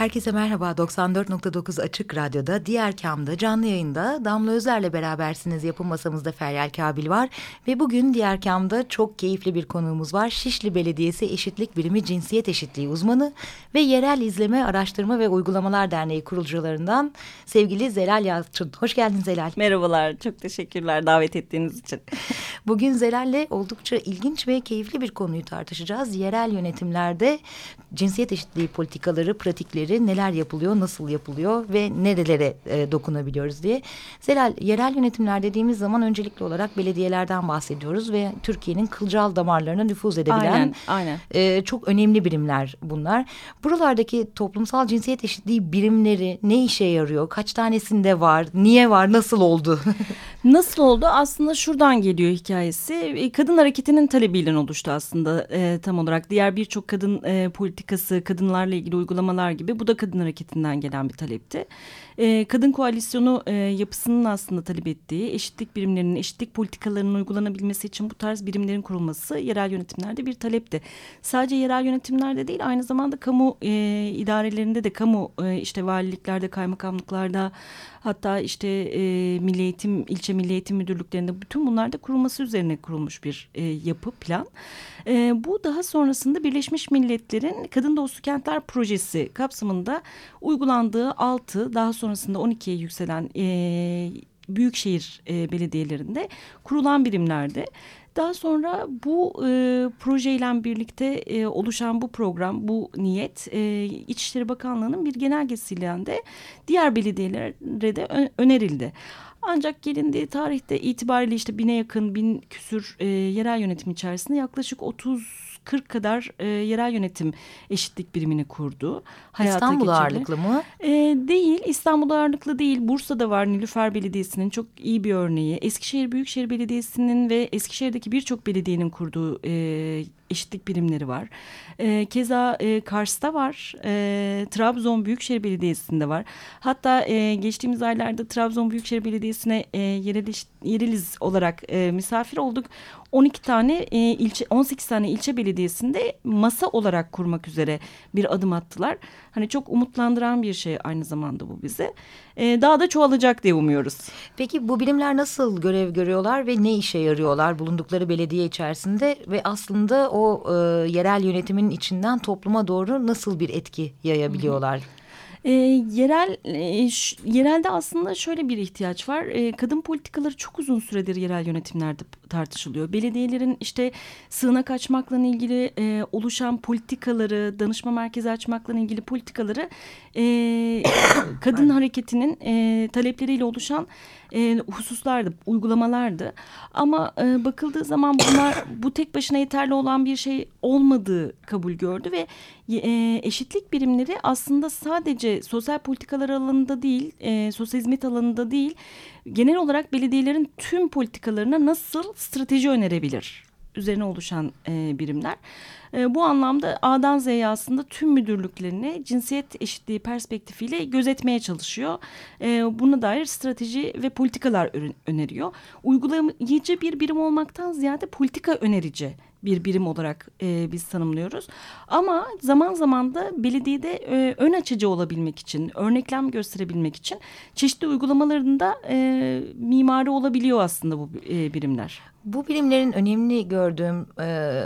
Herkese merhaba. 94.9 Açık Radyo'da, diğer kamda, canlı yayında Damla Özer'le berabersiniz. Yapım masamızda Feryal Kabil var. Ve bugün diğer kamda çok keyifli bir konuğumuz var. Şişli Belediyesi Eşitlik Birimi Cinsiyet Eşitliği uzmanı ve Yerel İzleme Araştırma ve Uygulamalar Derneği kurucularından sevgili Zelal Yalçın. Hoş geldin Zelal. Merhabalar. Çok teşekkürler davet ettiğiniz için. Bugün Zelal'le oldukça ilginç ve keyifli bir konuyu tartışacağız. Yerel yönetimlerde cinsiyet eşitliği politikaları, pratikleri nedir, neler yapılıyor, nasıl yapılıyor ve nerelere e, dokunabiliyoruz diye. Zelal, yerel yönetimler dediğimiz zaman öncelikli olarak belediyelerden bahsediyoruz ve Türkiye'nin kılcal damarlarına nüfuz edebilen aynen, aynen. E, çok önemli birimler bunlar. Buralardaki toplumsal cinsiyet eşitliği birimleri ne işe yarıyor? Kaç tanesinde var? Niye var? Nasıl oldu? nasıl oldu? Aslında şuradan geliyor hikayesi. E, kadın hareketinin talebiyle oluştu aslında e, tam olarak. Diğer birçok kadın e, politikası, kadınlarla ilgili uygulamalar gibi bu da kadın hareketinden gelen bir talepti. E, kadın koalisyonu e, yapısının aslında talep ettiği eşitlik birimlerinin, eşitlik politikalarının uygulanabilmesi için bu tarz birimlerin kurulması yerel yönetimlerde bir talepti. Sadece yerel yönetimlerde değil aynı zamanda kamu e, idarelerinde de kamu e, işte valiliklerde, kaymakamlıklarda hatta işte e, milli eğitim, ilçe milli eğitim müdürlüklerinde bütün bunlarda kurulması üzerine kurulmuş bir e, yapı plan. E, bu daha sonrasında Birleşmiş Milletler'in Kadın Dostu Kentler Projesi kapsamında uygulandığı altı daha sonrasında 12'ye yükselen e, büyükşehir e, belediyelerinde kurulan birimlerde. Daha sonra bu e, projeyle birlikte e, oluşan bu program, bu niyet e, İçişleri Bakanlığı'nın bir genelgesiyle de diğer belediyelere de önerildi. Ancak gelindiği tarihte itibariyle işte bine yakın bin küsür e, yerel yönetim içerisinde yaklaşık 30 40 kadar e, yerel yönetim eşitlik birimini kurdu. İstanbul geçirdi. ağırlıklı mı? E, değil İstanbul ağırlıklı değil. Bursa'da var Nilüfer Belediyesi'nin çok iyi bir örneği. Eskişehir Büyükşehir Belediyesi'nin ve Eskişehir'deki birçok belediyenin kurduğu e, eşitlik birimleri var. E, keza e, Kars'ta var. E, Trabzon Büyükşehir Belediyesi'nde var. Hatta e, geçtiğimiz aylarda Trabzon Büyükşehir Belediyesi'ne e, yereliş, yereliz olarak e, misafir olduk. 12 tane e, ilçe 18 tane ilçe belediyesinde masa olarak kurmak üzere bir adım attılar. Hani çok umutlandıran bir şey aynı zamanda bu bize. E, daha da çoğalacak diye umuyoruz. Peki bu birimler nasıl görev görüyorlar ve ne işe yarıyorlar bulundukları belediye içerisinde ve aslında o e, yerel yönetimin içinden topluma doğru nasıl bir etki yayabiliyorlar? Hı hı. E, yerel e, ş, yerelde aslında şöyle bir ihtiyaç var. E, kadın politikaları çok uzun süredir yerel yönetimlerde tartışılıyor. Belediyelerin işte sığınak açmakla ilgili e, oluşan politikaları, danışma merkezi açmakla ilgili politikaları e, kadın hareketinin e, talepleriyle oluşan e, hususlardı, uygulamalardı. Ama e, bakıldığı zaman bunlar bu tek başına yeterli olan bir şey olmadığı kabul gördü ve e, eşitlik birimleri aslında sadece sosyal politikalar alanında değil, e, sosyal hizmet alanında değil, genel olarak belediyelerin tüm politikalarına nasıl strateji önerebilir üzerine oluşan e, birimler. E, bu anlamda A'dan Z'ye aslında tüm müdürlüklerini cinsiyet eşitliği perspektifiyle gözetmeye çalışıyor. E, buna dair strateji ve politikalar öneriyor. Uygulayıcı bir birim olmaktan ziyade politika önerici bir birim olarak e, biz tanımlıyoruz. Ama zaman zaman da belediyede e, ön açıcı olabilmek için, örneklem gösterebilmek için çeşitli uygulamalarında e, mimari olabiliyor aslında bu e, birimler. Bu bilimlerin önemli gördüğüm e,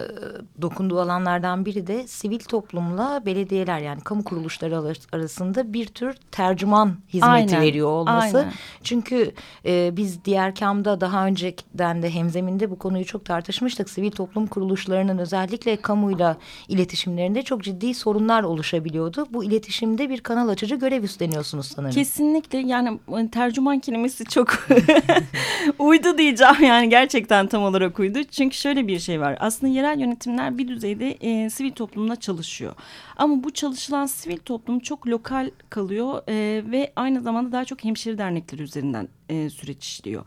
dokunduğu alanlardan biri de sivil toplumla belediyeler yani kamu kuruluşları arasında bir tür tercüman hizmeti aynen, veriyor olması. Aynen. Çünkü e, biz diğer kamda daha önceden de hemzeminde bu konuyu çok tartışmıştık. Sivil toplum kuruluşlarının özellikle kamuyla iletişimlerinde çok ciddi sorunlar oluşabiliyordu. Bu iletişimde bir kanal açıcı görev üstleniyorsunuz sanırım. Kesinlikle yani tercüman kelimesi çok uydu diyeceğim yani gerçekten tam olarak uydu. Çünkü şöyle bir şey var. Aslında yerel yönetimler bir düzeyde e, sivil toplumla çalışıyor. Ama bu çalışılan sivil toplum çok lokal kalıyor e, ve aynı zamanda daha çok hemşire dernekleri üzerinden e, süreç işliyor.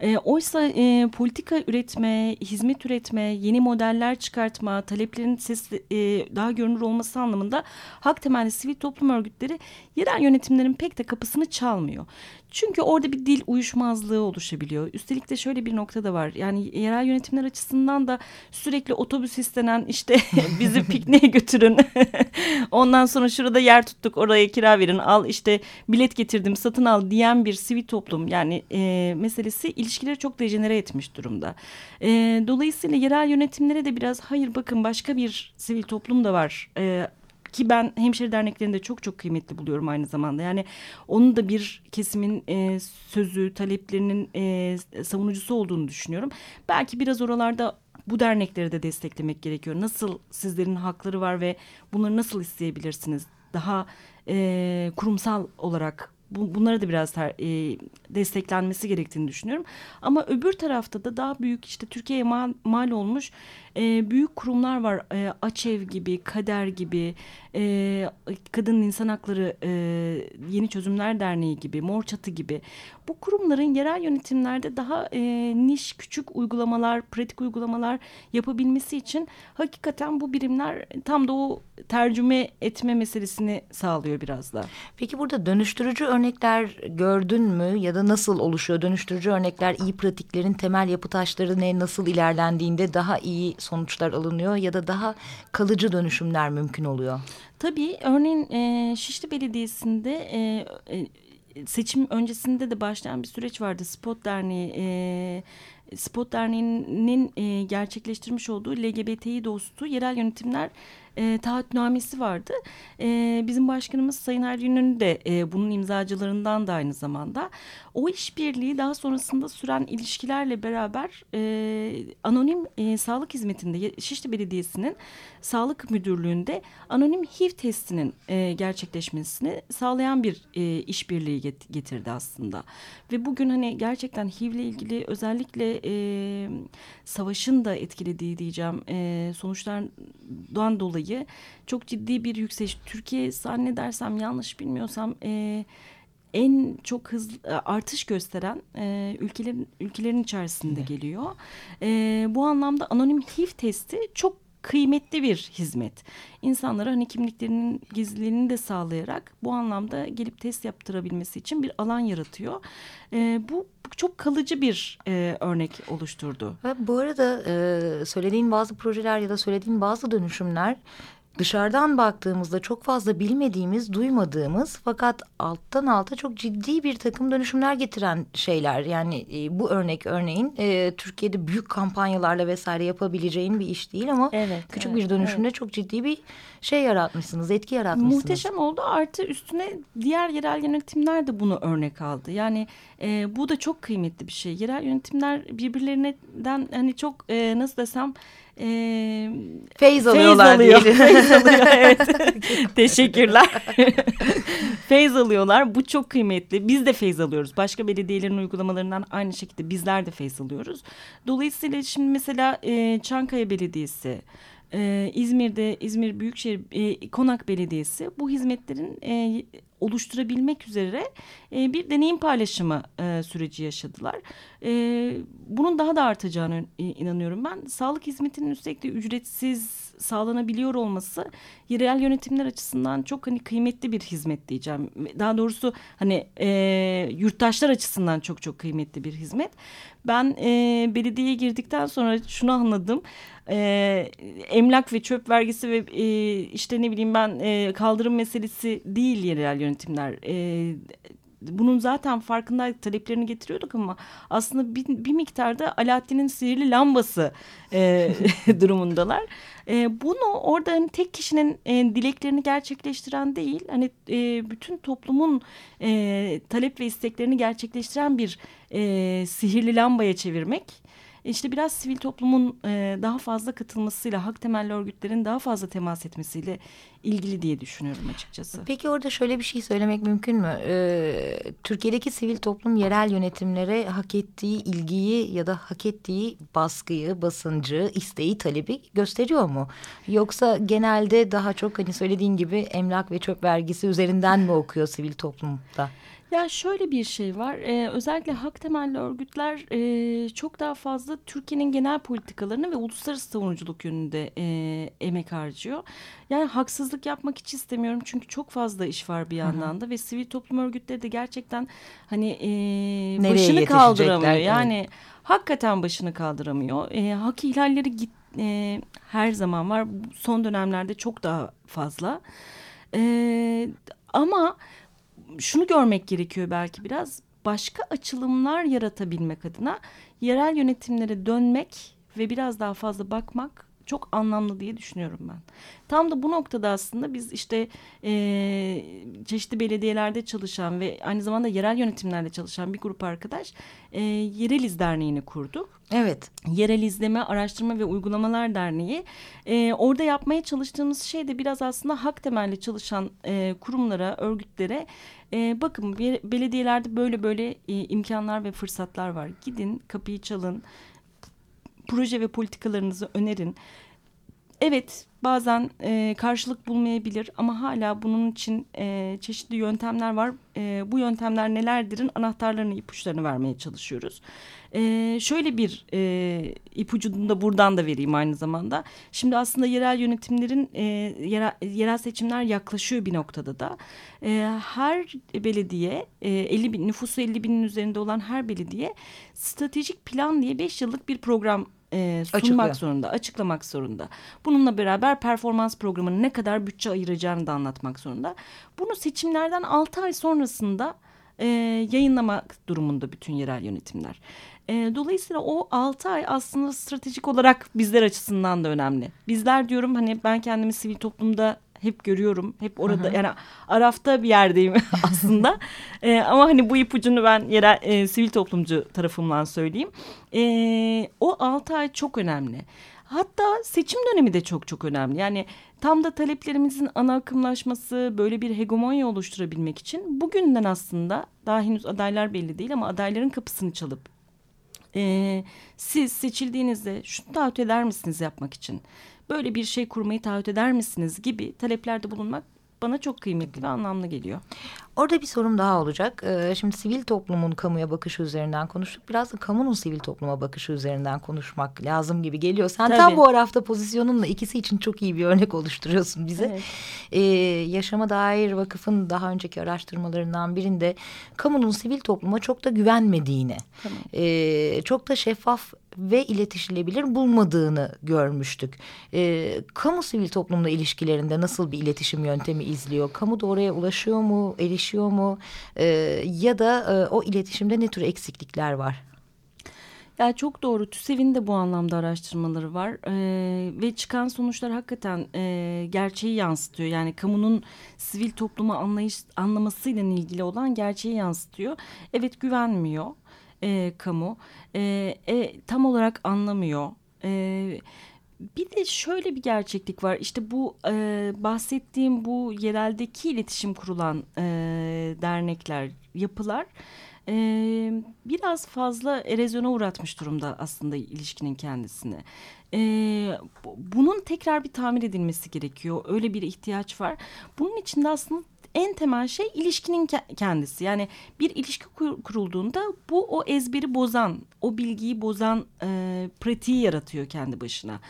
E, oysa e, politika üretme, hizmet üretme, yeni modeller çıkartma, taleplerin ses, e, daha görünür olması anlamında hak temelli sivil toplum örgütleri yerel yönetimlerin pek de kapısını çalmıyor. Çünkü orada bir dil uyuşmazlığı oluşabiliyor. Üstelik de şöyle bir nokta da var. Yani yerel yönetimler açısından da sürekli otobüs istenen işte bizi pikniğe götürün. Ondan sonra şurada yer tuttuk oraya kira verin al işte bilet getirdim satın al diyen bir sivil toplum yani e, meselesi ilişkileri çok dejenere etmiş durumda. E, dolayısıyla yerel yönetimlere de biraz hayır bakın başka bir sivil toplum da var. E, ki ben hemşire derneklerinde çok çok kıymetli buluyorum aynı zamanda. Yani onun da bir kesimin e, sözü, taleplerinin e, savunucusu olduğunu düşünüyorum. Belki biraz oralarda bu dernekleri de desteklemek gerekiyor. Nasıl sizlerin hakları var ve bunları nasıl isteyebilirsiniz? Daha e, kurumsal olarak bu, bunlara da biraz ter, e, desteklenmesi gerektiğini düşünüyorum. Ama öbür tarafta da daha büyük işte Türkiye'ye mal, mal olmuş e, büyük kurumlar var. E, Açev gibi, Kader gibi, e, Kadın İnsan Hakları e, Yeni Çözümler Derneği gibi, Mor Çatı gibi. Bu kurumların yerel yönetimlerde daha e, niş, küçük uygulamalar, pratik uygulamalar yapabilmesi için hakikaten bu birimler tam da o tercüme etme meselesini sağlıyor biraz da. Peki burada dönüştürücü örnekler gördün mü ya da nasıl oluşuyor? Dönüştürücü örnekler iyi pratiklerin temel yapı taşları ne nasıl ilerlendiğinde daha iyi sonuçlar alınıyor ya da daha kalıcı dönüşümler mümkün oluyor? Tabii örneğin e, Şişli Belediyesi'nde e, e, seçim öncesinde de başlayan bir süreç vardı. Spot Derneği e, Spot Derneği'nin e, gerçekleştirmiş olduğu LGBTİ dostu yerel yönetimler e, taahhütnamesi vardı. E, bizim başkanımız Sayın Ergün'ün de e, bunun imzacılarından da aynı zamanda. O işbirliği daha sonrasında süren ilişkilerle beraber e, anonim e, sağlık hizmetinde Şişli Belediyesi'nin sağlık müdürlüğünde anonim HIV testinin e, gerçekleşmesini sağlayan bir e, işbirliği get getirdi aslında. Ve bugün hani gerçekten HIV ile ilgili özellikle e, savaşın da etkilediği diyeceğim e, sonuçlardan dolayı çok ciddi bir yükseliş. Türkiye zannedersem yanlış bilmiyorsam e, en çok hızlı e, artış gösteren e, ülkelerin ülkelerin içerisinde evet. geliyor. E, bu anlamda anonim HIV testi çok kıymetli bir hizmet. İnsanlara hani kimliklerinin gizliliğini de sağlayarak bu anlamda gelip test yaptırabilmesi için bir alan yaratıyor. E, bu çok kalıcı bir e, örnek oluşturdu. bu arada e, söylediğin bazı projeler ya da söylediğin bazı dönüşümler dışarıdan baktığımızda çok fazla bilmediğimiz, duymadığımız fakat alttan alta çok ciddi bir takım dönüşümler getiren şeyler. Yani e, bu örnek örneğin e, Türkiye'de büyük kampanyalarla vesaire yapabileceğin bir iş değil ama evet, küçük evet, bir dönüşümde evet. çok ciddi bir şey yaratmışsınız, etki yaratmışsınız. Muhteşem oldu. Artı üstüne diğer yerel yönetimler de bunu örnek aldı. Yani e, bu da çok kıymetli bir şey. Yerel yönetimler birbirlerinden hani çok e, nasıl desem e, feyz alıyorlar feyz alıyor. feyz alıyor evet. Teşekkürler. feyz alıyorlar. Bu çok kıymetli. Biz de feyz alıyoruz. Başka belediyelerin uygulamalarından aynı şekilde bizler de feyz alıyoruz. Dolayısıyla şimdi mesela e, Çankaya Belediyesi ee, İzmir'de İzmir Büyükşehir e, Konak Belediyesi bu hizmetlerin e, oluşturabilmek üzere e, bir deneyim paylaşımı e, süreci yaşadılar. E, bunun daha da artacağını e, inanıyorum ben. Sağlık hizmetinin üstelik de ücretsiz sağlanabiliyor olması yerel yönetimler açısından çok hani kıymetli bir hizmet diyeceğim. Daha doğrusu hani e, yurttaşlar açısından çok çok kıymetli bir hizmet. Ben e, belediyeye girdikten sonra şunu anladım e, emlak ve çöp vergisi ve e, işte ne bileyim ben e, kaldırım meselesi değil yerel yönetimler. E, bunun zaten farkındaydık taleplerini getiriyorduk ama aslında bir, bir miktarda Alaaddin'in sihirli lambası e, durumundalar. E, bunu orada hani tek kişinin e, dileklerini gerçekleştiren değil hani e, bütün toplumun e, talep ve isteklerini gerçekleştiren bir e, sihirli lambaya çevirmek işte biraz sivil toplumun e, daha fazla katılmasıyla, hak temelli örgütlerin daha fazla temas etmesiyle ilgili diye düşünüyorum açıkçası. Peki orada şöyle bir şey söylemek mümkün mü? Ee, Türkiye'deki sivil toplum yerel yönetimlere hak ettiği ilgiyi ya da hak ettiği baskıyı, basıncı, isteği, talebi gösteriyor mu? Yoksa genelde daha çok hani söylediğin gibi emlak ve çöp vergisi üzerinden mi okuyor sivil toplumda? Ya şöyle bir şey var. Ee, özellikle hak temelli örgütler e, çok daha fazla Türkiye'nin genel politikalarını ve uluslararası savunuculuk yönünde e, emek harcıyor. Yani haksızlık yapmak hiç istemiyorum çünkü çok fazla iş var bir yandan da ve sivil toplum örgütleri de gerçekten hani e, başını kaldıramıyor. Yani evet. hakikaten başını kaldıramıyor. E, hak ihlalleri git, e, her zaman var. Son dönemlerde çok daha fazla. E, ama şunu görmek gerekiyor belki biraz. Başka açılımlar yaratabilmek adına yerel yönetimlere dönmek ve biraz daha fazla bakmak çok anlamlı diye düşünüyorum ben. Tam da bu noktada aslında biz işte e, çeşitli belediyelerde çalışan ve aynı zamanda yerel yönetimlerde çalışan bir grup arkadaş e, Yereliz Derneği'ni kurduk. Evet. Yerel İzleme, Araştırma ve Uygulamalar Derneği. E, orada yapmaya çalıştığımız şey de biraz aslında hak temelli çalışan e, kurumlara, örgütlere e, bakın belediyelerde böyle böyle e, imkanlar ve fırsatlar var. Gidin kapıyı çalın, proje ve politikalarınızı önerin. Evet bazen e, karşılık bulmayabilir ama hala bunun için e, çeşitli yöntemler var. E, bu yöntemler nelerdirin anahtarlarını ipuçlarını vermeye çalışıyoruz. E, şöyle bir e, ipucunu da buradan da vereyim aynı zamanda. Şimdi aslında yerel yönetimlerin e, yerel, yerel seçimler yaklaşıyor bir noktada da. E, her belediye e, 50 bin nüfusu 50 binin üzerinde olan her belediye stratejik plan diye 5 yıllık bir program e, sunmak Açıkla. zorunda, açıklamak zorunda. Bununla beraber performans programının ne kadar bütçe ayıracağını da anlatmak zorunda. Bunu seçimlerden altı ay sonrasında e, yayınlamak durumunda bütün yerel yönetimler. E, dolayısıyla o altı ay aslında stratejik olarak bizler açısından da önemli. Bizler diyorum hani ben kendimi sivil toplumda hep görüyorum. Hep orada hı hı. yani Araf'ta bir yerdeyim aslında. e, ama hani bu ipucunu ben yerel e, sivil toplumcu tarafımdan söyleyeyim. E, o altı ay çok önemli. Hatta seçim dönemi de çok çok önemli. Yani tam da taleplerimizin ana akımlaşması böyle bir hegemonya oluşturabilmek için bugünden aslında daha henüz adaylar belli değil ama adayların kapısını çalıp e, siz seçildiğinizde şunu taahhüt eder misiniz yapmak için? Böyle bir şey kurmayı taahhüt eder misiniz gibi taleplerde bulunmak bana çok kıymetli ve anlamlı geliyor. Orada bir sorum daha olacak. Ee, şimdi sivil toplumun kamuya bakışı üzerinden konuştuk. Biraz da kamunun sivil topluma bakışı üzerinden konuşmak lazım gibi geliyor. Sen Tabii. tam bu arafta pozisyonunla ikisi için çok iyi bir örnek oluşturuyorsun bize. Evet. Ee, Yaşama Dair Vakıf'ın daha önceki araştırmalarından birinde kamunun sivil topluma çok da güvenmediğini, tamam. e, çok da şeffaf ve iletişilebilir bulmadığını görmüştük. E, kamu sivil toplumla ilişkilerinde nasıl bir iletişim yöntemi izliyor? Kamu da oraya ulaşıyor mu, erişiyor mu? E, ya da e, o iletişimde ne tür eksiklikler var? Ya çok doğru. TÜSEV'in de bu anlamda araştırmaları var ee, ve çıkan sonuçlar hakikaten e, gerçeği yansıtıyor. Yani kamunun sivil toplumu anlayış anlamasıyla ilgili olan gerçeği yansıtıyor. Evet güvenmiyor e, kamu e, e, tam olarak anlamıyor. E, bir de şöyle bir gerçeklik var. İşte bu e, bahsettiğim bu yereldeki iletişim kurulan e, dernekler, yapılar e, biraz fazla erozyona uğratmış durumda aslında ilişkinin kendisini. E, bunun tekrar bir tamir edilmesi gerekiyor. Öyle bir ihtiyaç var. Bunun için de aslında en temel şey ilişkinin kendisi. Yani bir ilişki kurulduğunda bu o ezberi bozan, o bilgiyi bozan e, pratiği yaratıyor kendi başına.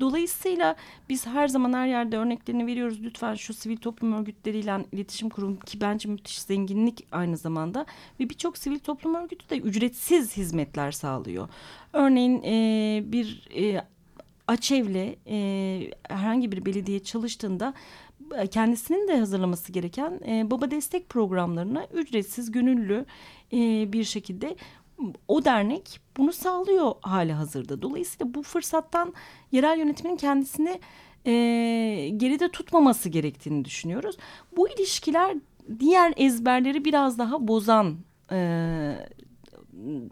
Dolayısıyla biz her zaman her yerde örneklerini veriyoruz. Lütfen şu sivil toplum örgütleriyle iletişim kurun ki bence müthiş zenginlik aynı zamanda. Ve birçok sivil toplum örgütü de ücretsiz hizmetler sağlıyor. Örneğin e, bir e, açevle e, herhangi bir belediye çalıştığında kendisinin de hazırlaması gereken e, baba destek programlarına ücretsiz, gönüllü e, bir şekilde o dernek bunu sağlıyor hali hazırda. Dolayısıyla bu fırsattan yerel yönetimin kendisini e, geride tutmaması gerektiğini düşünüyoruz. Bu ilişkiler diğer ezberleri biraz daha bozan e,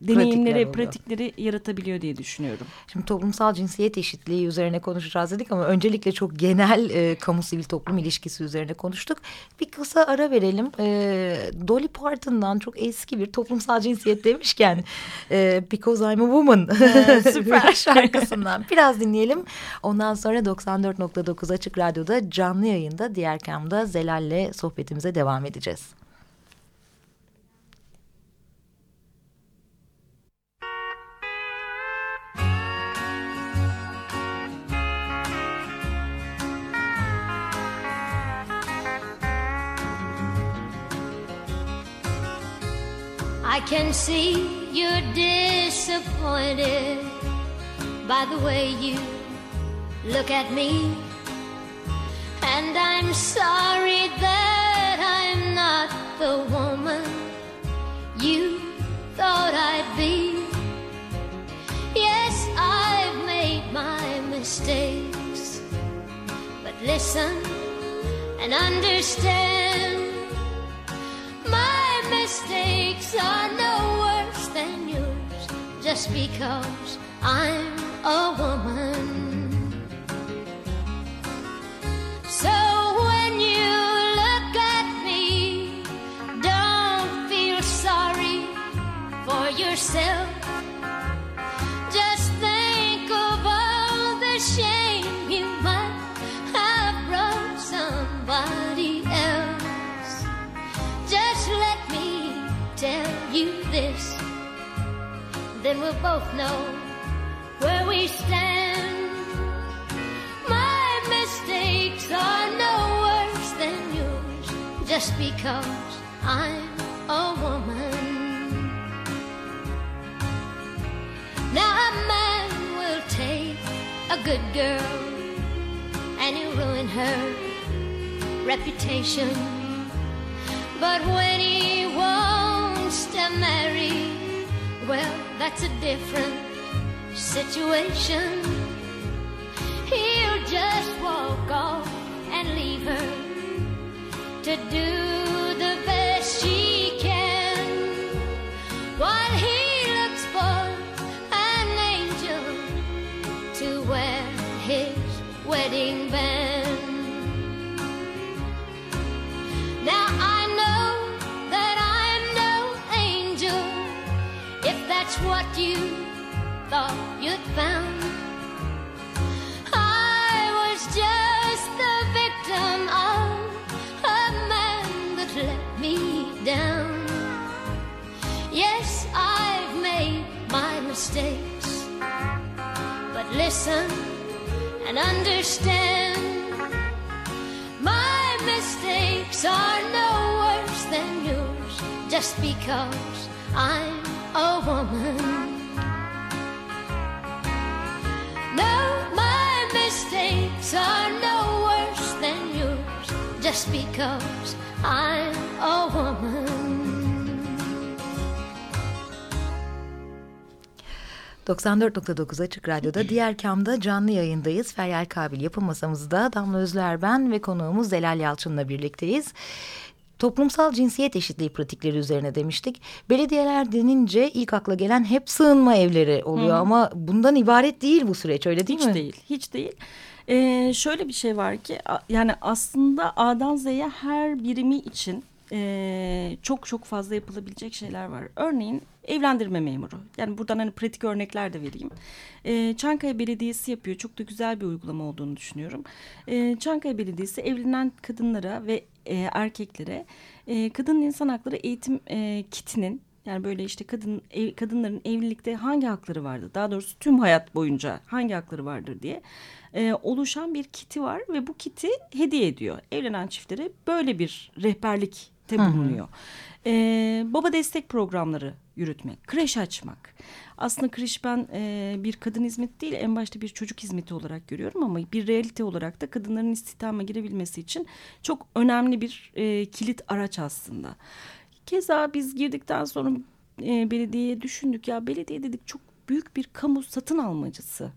deneyimleri, pratikleri yaratabiliyor diye düşünüyorum. Şimdi toplumsal cinsiyet eşitliği üzerine konuşacağız dedik ama öncelikle çok genel e, kamu sivil toplum ilişkisi üzerine konuştuk. Bir kısa ara verelim. E, Dolly Parton'dan çok eski bir toplumsal cinsiyet demişken e, Because I'm a Woman süper şarkısından biraz dinleyelim. Ondan sonra 94.9 Açık Radyo'da canlı yayında Diğer Kam'da Zelal'le sohbetimize devam edeceğiz. I can see you're disappointed by the way you look at me. And I'm sorry that I'm not the woman you thought I'd be. Yes, I've made my mistakes. But listen and understand mistakes are no worse than yours just because I'm a woman. So when you look at me, don't feel sorry for yourself. Then we'll both know where we stand. My mistakes are no worse than yours, just because I'm a woman. Now a man will take a good girl and he'll ruin her reputation. But when he that's a different situation. He'll just walk off and leave her to do what you thought you'd found. I was just the victim of a man that let me down. Yes, I've made my mistakes, but listen and understand. My mistakes are no worse than yours just because I'm a woman. No, my mistakes are no worse than yours just because I'm a woman. 94.9 Açık Radyo'da diğer kamda canlı yayındayız. Feryal Kabil yapım masamızda Damla Özler ben ve konuğumuz Zelal Yalçın'la birlikteyiz. Toplumsal cinsiyet eşitliği pratikleri üzerine demiştik. Belediyeler denince ilk akla gelen hep sığınma evleri oluyor Hı. ama bundan ibaret değil bu süreç öyle değil hiç mi? Hiç değil, hiç değil. Ee, şöyle bir şey var ki yani aslında A'dan Z'ye her birimi için e, çok çok fazla yapılabilecek şeyler var. Örneğin evlendirme memuru. Yani buradan hani pratik örnekler de vereyim. E, Çankaya Belediyesi yapıyor. Çok da güzel bir uygulama olduğunu düşünüyorum. E, Çankaya Belediyesi evlenen kadınlara ve e, erkeklere e, kadın insan hakları eğitim e, kitinin yani böyle işte kadın ev, kadınların evlilikte hangi hakları vardı? Daha doğrusu tüm hayat boyunca hangi hakları vardır diye e, oluşan bir kiti var ve bu kiti hediye ediyor. Evlenen çiftlere böyle bir rehberlik bulunuyor. Ee, baba destek programları yürütmek, kreş açmak. Aslında kreş ben e, bir kadın hizmeti değil en başta bir çocuk hizmeti olarak görüyorum ama bir realite olarak da kadınların istihdama girebilmesi için çok önemli bir e, kilit araç aslında. Keza biz girdikten sonra e, belediyeye düşündük ya belediye dedik çok büyük bir kamu satın almacısı.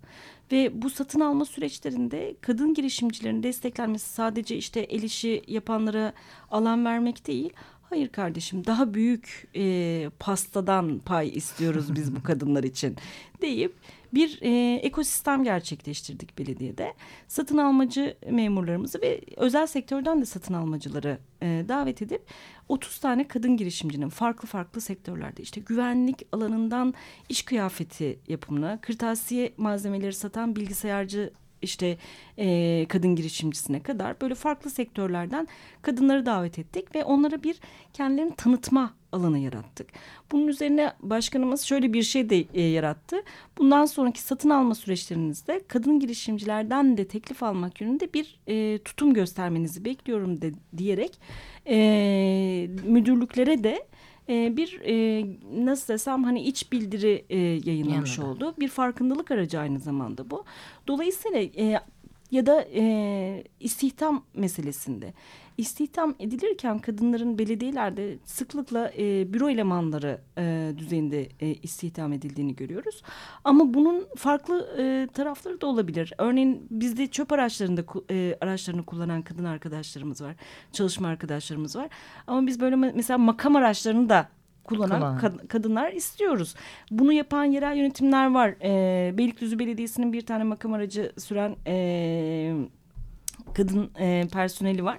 Ve bu satın alma süreçlerinde kadın girişimcilerin desteklenmesi sadece işte el işi yapanlara alan vermek değil. Hayır kardeşim daha büyük e, pastadan pay istiyoruz biz bu kadınlar için deyip bir e, ekosistem gerçekleştirdik belediyede. Satın almacı memurlarımızı ve özel sektörden de satın almacıları e, davet edip 30 tane kadın girişimcinin farklı farklı sektörlerde işte güvenlik alanından iş kıyafeti yapımına, kırtasiye malzemeleri satan bilgisayarcı işte e, kadın girişimcisine kadar böyle farklı sektörlerden kadınları davet ettik ve onlara bir kendilerini tanıtma alanı yarattık. Bunun üzerine başkanımız şöyle bir şey de e, yarattı. Bundan sonraki satın alma süreçlerinizde kadın girişimcilerden de teklif almak yönünde bir e, tutum göstermenizi bekliyorum de, diyerek e, müdürlüklere de e, bir e, nasıl desem hani iç bildiri e, yayınlamış Yanında. oldu. Bir farkındalık aracı aynı zamanda bu. Dolayısıyla e, ya da e, istihdam meselesinde istihdam edilirken kadınların belediyelerde sıklıkla e, büro elemanları e, düzeyinde e, istihdam edildiğini görüyoruz. Ama bunun farklı e, tarafları da olabilir. Örneğin bizde çöp araçlarında e, araçlarını kullanan kadın arkadaşlarımız var, çalışma arkadaşlarımız var. Ama biz böyle mesela makam araçlarını da kullanan kad kadınlar istiyoruz. Bunu yapan yerel yönetimler var. E, Beylikdüzü Belediyesi'nin bir tane makam aracı süren e, kadın e, personeli var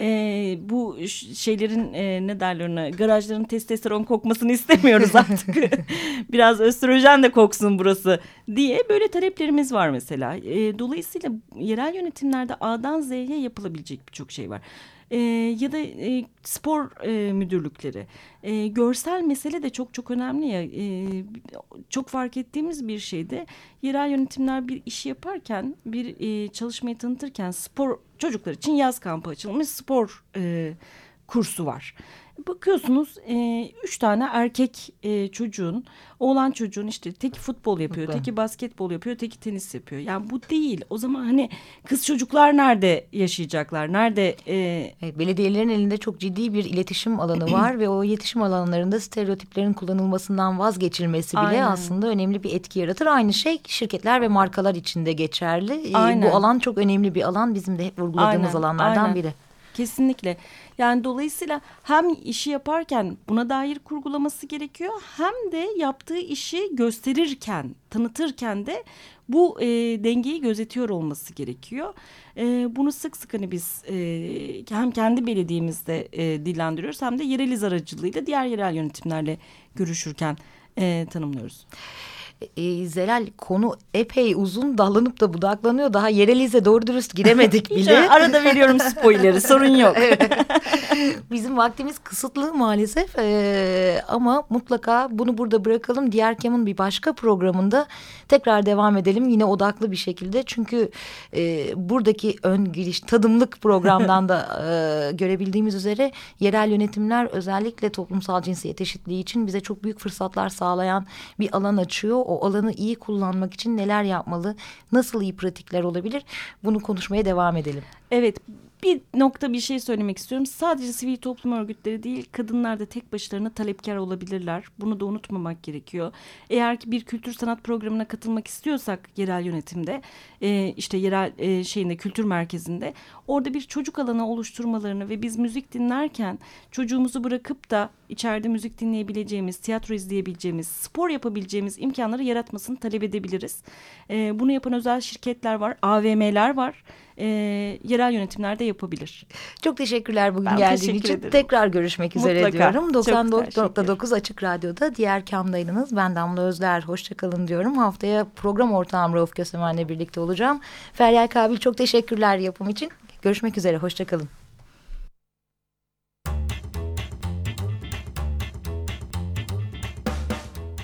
e, bu şeylerin e, ne derler ona garajların testosteron kokmasını istemiyoruz artık. Biraz östrojen de koksun burası diye böyle taleplerimiz var mesela. E, dolayısıyla yerel yönetimlerde A'dan Z'ye yapılabilecek birçok şey var e, ya da e, spor e, müdürlükleri. E, görsel mesele de çok çok önemli ya. E, çok fark ettiğimiz bir şeyde yerel yönetimler bir işi yaparken, bir e, çalışmayı tanıtırken spor çocuklar için yaz kampı açılmış spor e, kursu var. Bakıyorsunuz e, üç tane erkek e, çocuğun, oğlan çocuğun işte teki futbol yapıyor, Mutlu. teki basketbol yapıyor, teki tenis yapıyor. Yani bu değil. O zaman hani kız çocuklar nerede yaşayacaklar? Nerede? E... Evet, belediyelerin elinde çok ciddi bir iletişim alanı var ve o iletişim alanlarında stereotiplerin kullanılmasından vazgeçilmesi bile Aynen. aslında önemli bir etki yaratır. Aynı şey şirketler ve markalar için de geçerli. Aynen. Bu alan çok önemli bir alan. Bizim de hep vurguladığımız Aynen. alanlardan Aynen. biri. Kesinlikle. Yani dolayısıyla hem işi yaparken buna dair kurgulaması gerekiyor hem de yaptığı işi gösterirken, tanıtırken de bu e, dengeyi gözetiyor olması gerekiyor. E, bunu sık sık hani biz e, hem kendi belediyemizde e, dillendiriyoruz hem de yereliz aracılığıyla diğer yerel yönetimlerle görüşürken e, tanımlıyoruz e, Zelal konu epey uzun dallanıp da budaklanıyor. Daha yerelize doğru dürüst giremedik bile. arada veriyorum spoiler'i sorun yok. Bizim vaktimiz kısıtlı maalesef e, ama mutlaka bunu burada bırakalım. Diğer Kem'in bir başka programında tekrar devam edelim yine odaklı bir şekilde. Çünkü e, buradaki ön giriş tadımlık programdan da e, görebildiğimiz üzere yerel yönetimler özellikle toplumsal cinsiyet eşitliği için bize çok büyük fırsatlar sağlayan bir alan açıyor o alanı iyi kullanmak için neler yapmalı, nasıl iyi pratikler olabilir bunu konuşmaya devam edelim. Evet bir nokta bir şey söylemek istiyorum. Sadece sivil toplum örgütleri değil kadınlar da tek başlarına talepkar olabilirler. Bunu da unutmamak gerekiyor. Eğer ki bir kültür sanat programına katılmak istiyorsak yerel yönetimde e, işte yerel e, şeyinde kültür merkezinde orada bir çocuk alanı oluşturmalarını ve biz müzik dinlerken çocuğumuzu bırakıp da içeride müzik dinleyebileceğimiz, tiyatro izleyebileceğimiz, spor yapabileceğimiz imkanları yaratmasını talep edebiliriz. E, bunu yapan özel şirketler var, AVM'ler var e, yerel yönetimlerde yapabilir. Çok teşekkürler bugün ben geldiğin için. Ederim. Tekrar görüşmek üzere Mutlaka. diyorum. 94.9 Açık Radyo'da diğer kamdaydınız. Ben Damla Özler. Hoşçakalın diyorum. Haftaya program ortağım Rauf Kösemen'le birlikte olacağım. Feryal Kabil çok teşekkürler yapım için. Görüşmek üzere. Hoşçakalın.